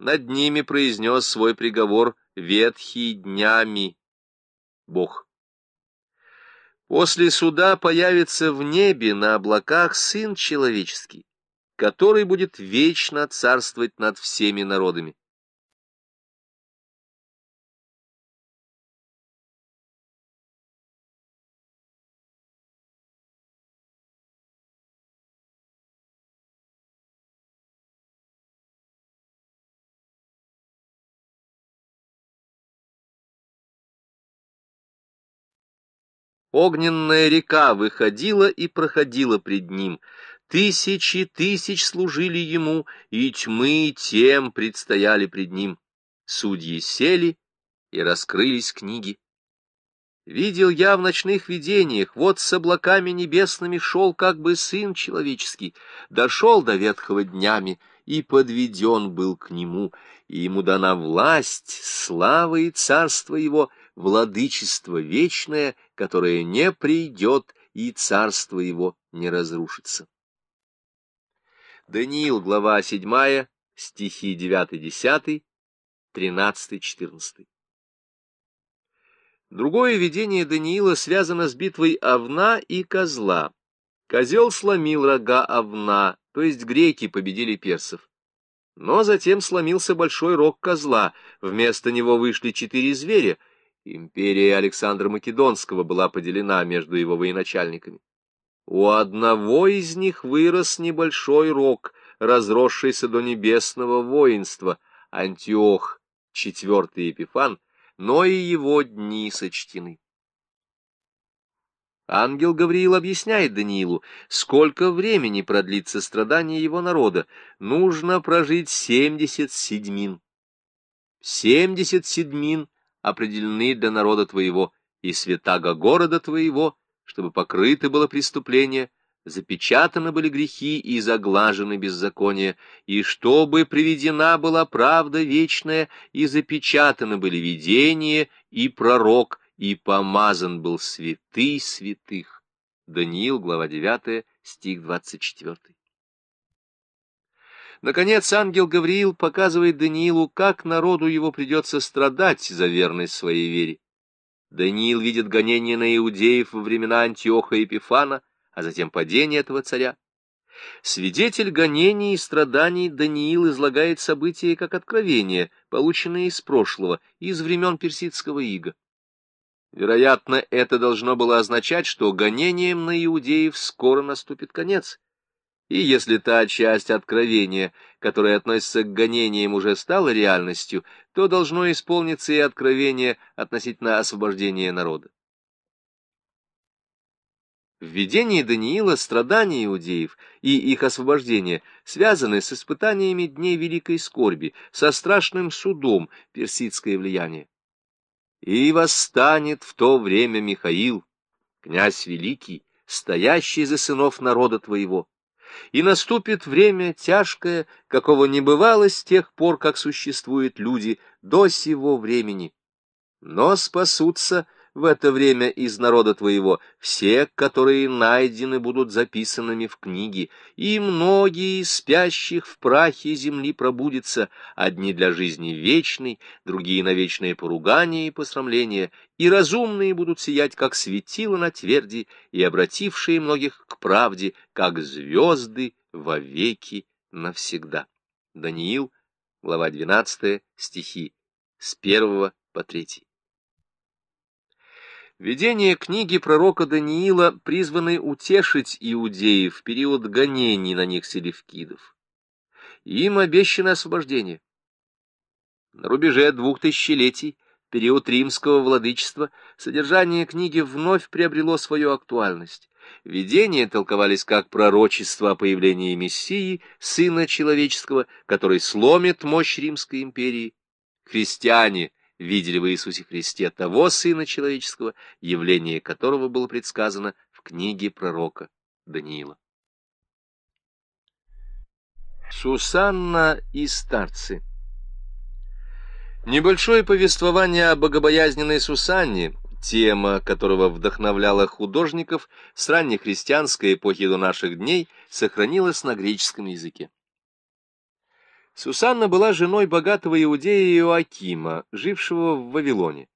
над ними произнес свой приговор ветхий днями Бог. После суда появится в небе на облаках Сын Человеческий, который будет вечно царствовать над всеми народами. Огненная река выходила и проходила пред ним. Тысячи тысяч служили ему, и тьмы тем предстояли пред ним. Судьи сели, и раскрылись книги. Видел я в ночных видениях, вот с облаками небесными шел как бы сын человеческий, дошел до ветхого днями, и подведен был к нему, и ему дана власть, слава и царство его, владычество вечное, которое не придет, и царство его не разрушится. Даниил, глава 7, стихи 9-10, 13-14. Другое видение Даниила связано с битвой овна и козла. Козел сломил рога овна, то есть греки победили персов. Но затем сломился большой рог козла, вместо него вышли четыре зверя. Империя Александра Македонского была поделена между его военачальниками. У одного из них вырос небольшой рог, разросшийся до небесного воинства, Антиох, четвертый Епифан, но и его дни сочтены. Ангел Гавриил объясняет Даниилу, сколько времени продлится страдание его народа. Нужно прожить семьдесят седьмин. Семьдесят седьмин определены для народа твоего и святаго города твоего, чтобы покрыто было преступление, запечатаны были грехи и заглажены беззакония, и чтобы приведена была правда вечная, и запечатаны были видение и пророк, и помазан был святый святых. Даниил, глава 9, стих 24. Наконец, ангел Гавриил показывает Даниилу, как народу его придется страдать за верность своей вере. Даниил видит гонение на иудеев во времена Антиоха и Епифана, а затем падение этого царя. Свидетель гонений и страданий Даниил излагает события как откровения, полученные из прошлого, из времен персидского ига. Вероятно, это должно было означать, что гонением на иудеев скоро наступит конец. И если та часть откровения, которая относится к гонениям, уже стала реальностью, то должно исполниться и откровение относительно освобождения народа. В видении Даниила страдания иудеев и их освобождение связаны с испытаниями дней великой скорби, со страшным судом персидское влияние. И восстанет в то время Михаил, князь великий, стоящий за сынов народа твоего. И наступит время тяжкое, какого не бывало с тех пор, как существуют люди до сего времени. Но спасутся в это время из народа твоего, все, которые найдены, будут записанными в книге, и многие из спящих в прахе земли пробудятся, одни для жизни вечной, другие на вечное поругание и посрамление, и разумные будут сиять, как светило на тверди, и обратившие многих к правде, как звезды вовеки навсегда. Даниил, глава 12, стихи с 1 по 3. Видение книги пророка Даниила призваны утешить иудеев в период гонений на них селевкидов. Им обещано освобождение. На рубеже двух тысячелетий, период римского владычества, содержание книги вновь приобрело свою актуальность. Видения толковались как пророчество о появлении Мессии, Сына Человеческого, который сломит мощь Римской империи. Христиане — видели в Иисусе Христе того Сына Человеческого, явление которого было предсказано в книге пророка Даниила. Сусанна и старцы Небольшое повествование о богобоязненной Сусанне, тема которого вдохновляла художников с раннехристианской эпохи до наших дней, сохранилась на греческом языке. Сусанна была женой богатого иудея Иоакима, жившего в Вавилоне.